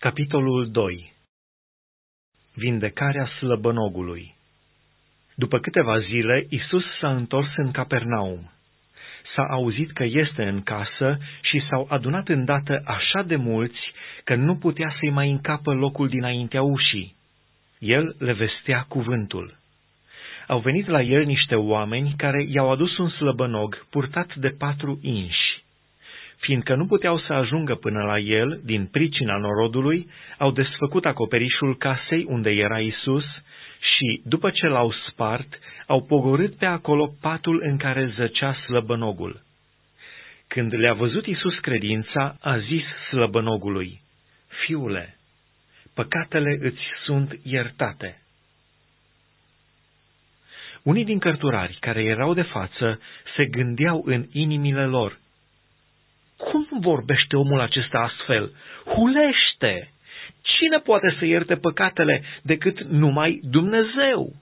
Capitolul 2 Vindecarea slăbănogului După câteva zile, Isus s-a întors în Capernaum. S-a auzit că este în casă și s-au adunat îndată așa de mulți că nu putea să-i mai încapă locul dinaintea ușii. El le vestea cuvântul. Au venit la el niște oameni care i-au adus un slăbănog purtat de patru inși fiindcă nu puteau să ajungă până la el din pricina norodului, au desfăcut acoperișul casei unde era Isus și, după ce l-au spart, au pogorât pe acolo patul în care zăcea slăbănogul. Când le-a văzut Isus credința, a zis slăbănogului, Fiule, păcatele îți sunt iertate. Unii din cărturari care erau de față se gândeau în inimile lor, cum vorbește omul acesta astfel? Hulește! Cine poate să ierte păcatele decât numai Dumnezeu?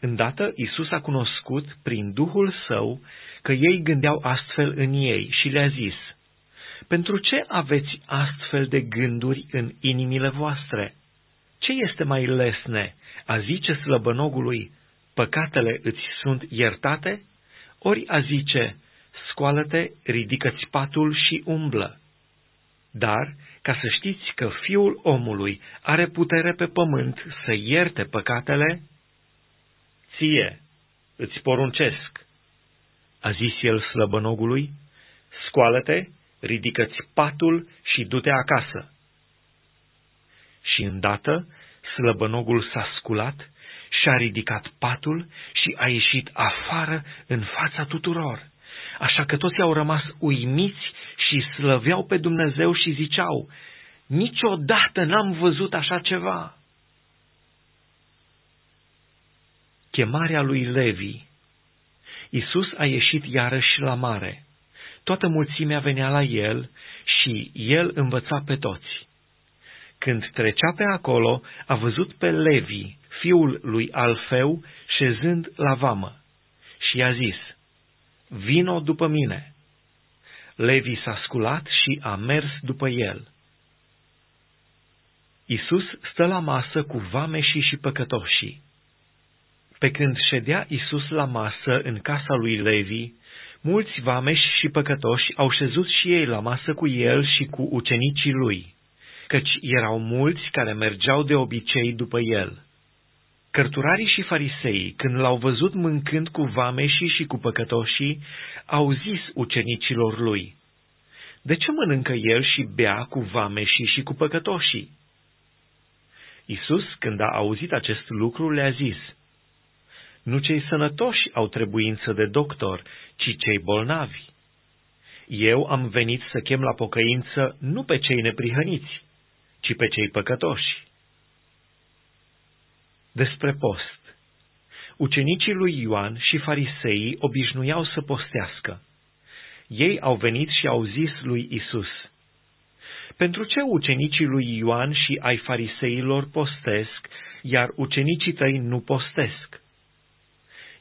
Îndată Isus a cunoscut prin Duhul Său că ei gândeau astfel în ei și le-a zis, Pentru ce aveți astfel de gânduri în inimile voastre? Ce este mai lesne, a zice slăbănogului, păcatele îți sunt iertate? Ori a zice, scoală-te, ridică-ți patul și umblă. Dar, ca să știți că fiul omului are putere pe pământ să ierte păcatele, ție îți poruncesc, a zis el slăbănogului, scoală-te, ridică-ți patul și du-te acasă. Și îndată slăbănogul s-a sculat și-a ridicat patul și a ieșit afară în fața tuturor așa că toți au rămas uimiți și slăveau pe Dumnezeu și ziceau, niciodată n-am văzut așa ceva. Chemarea lui Levi Isus a ieșit iarăși la mare. Toată mulțimea venea la el și el învăța pe toți. Când trecea pe acolo, a văzut pe Levi, fiul lui Alfeu, șezând la vamă și i-a zis, vino după mine. Levi s-a sculat și a mers după el. Isus stă la masă cu vameșii și păcătoșii. Pe când ședea Isus la masă în casa lui Levi, mulți vameși și păcătoși au șezut și ei la masă cu el și cu ucenicii lui, căci erau mulți care mergeau de obicei după el. Cărturarii și fariseii, când l-au văzut mâncând cu vameșii și cu păcătoșii, au zis ucenicilor lui, De ce mănâncă el și bea cu vameșii și cu păcătoșii? Isus, când a auzit acest lucru, le-a zis, Nu cei sănătoși au trebuință de doctor, ci cei bolnavi. Eu am venit să chem la pocăință nu pe cei neprihăniți, ci pe cei păcătoși despre post. Ucenicii lui Ioan și fariseii obișnuiau să postească. Ei au venit și au zis lui Isus, Pentru ce ucenicii lui Ioan și ai fariseilor postesc, iar ucenicii tăi nu postesc?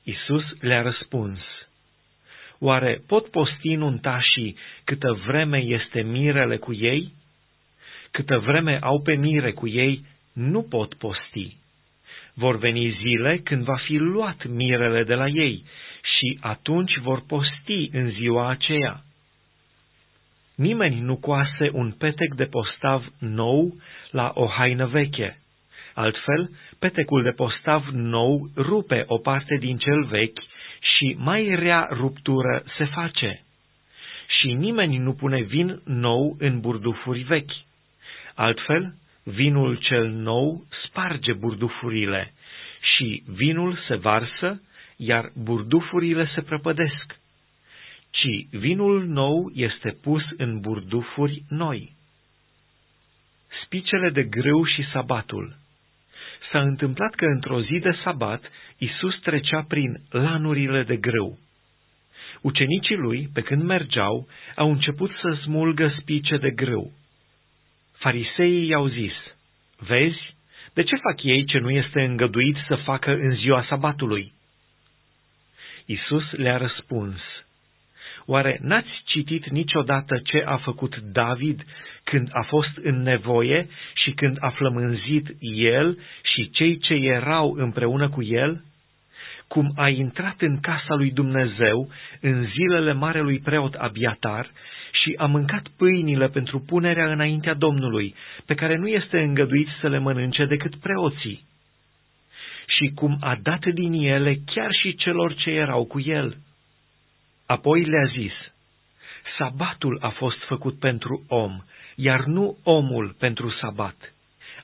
Isus le-a răspuns, Oare pot posti nuntașii câtă vreme este mirele cu ei? Câtă vreme au pe mire cu ei, nu pot posti. Vor veni zile când va fi luat mirele de la ei și atunci vor posti în ziua aceea. Nimeni nu coase un petec de postav nou la o haină veche. Altfel, petecul de postav nou rupe o parte din cel vechi și mai rea ruptură se face. Și nimeni nu pune vin nou în burdufuri vechi. Altfel, vinul cel nou sparge burdufurile și vinul se varsă, iar burdufurile se prăpădesc, ci vinul nou este pus în burdufuri noi. Spicele de grâu și sabatul S-a întâmplat că într-o zi de sabat Isus trecea prin lanurile de grâu. Ucenicii lui, pe când mergeau, au început să smulgă spice de grâu. Fariseii i-au zis, Vezi, de ce fac ei ce nu este îngăduit să facă în ziua sabatului? Isus le-a răspuns, Oare n-ați citit niciodată ce a făcut David când a fost în nevoie și când a flămânzit el și cei ce erau împreună cu el? Cum a intrat în casa lui Dumnezeu în zilele marelui preot Abiatar și a mâncat pâinile pentru punerea înaintea Domnului, pe care nu este îngăduit să le mănânce decât preoții. Și cum a dat din ele chiar și celor ce erau cu el. Apoi le-a zis, Sabatul a fost făcut pentru om, iar nu omul pentru sabat.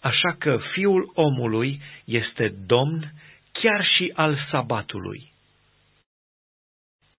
Așa că fiul omului este domn chiar și al sabatului.